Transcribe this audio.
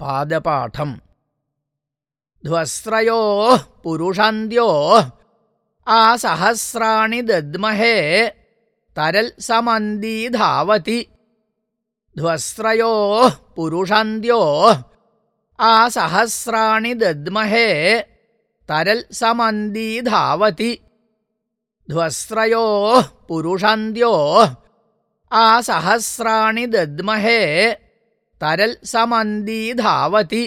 पादपाठम्। ध्वस्त्रयोः पुरुषन्त्यो आसहस्राणि दद्महे तरल्समन्दी धावति। ध्वस्त्रयोः पुरुषन्त्यो आसहस्राणि दद्महे तरल्समन्दी धावति। ध्वस्त्रयोः पुरुषन्त्यो आसहस्राणि दद्महे तरल् समन्दी धावति